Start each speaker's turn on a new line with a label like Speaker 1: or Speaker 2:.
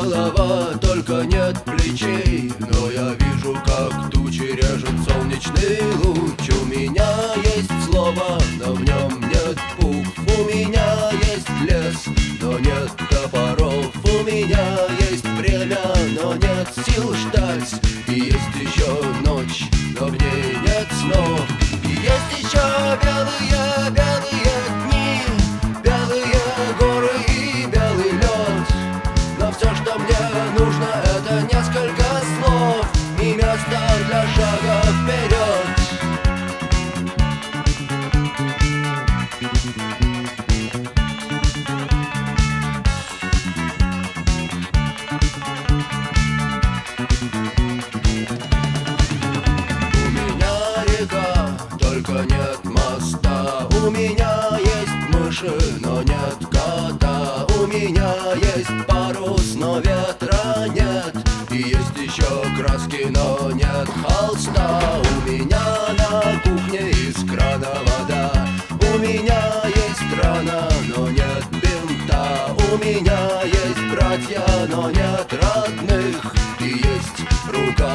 Speaker 1: голова, только нет плечей. Но я вижу, как тучи режет солнечный луч. У меня есть слово, но в нем нет букв У меня есть лес, но нет топоров. У меня есть время, но нет сил ждать. И есть еще ночь, но в ней нет снов. И есть еще белые, мыши, но нет кота У меня есть парус, но ветра нет. И есть еще краски, но нет холста. У меня на кухне из крана вода. У меня есть рана, но нет бинта. У меня есть братья, но нет родных. И есть рука,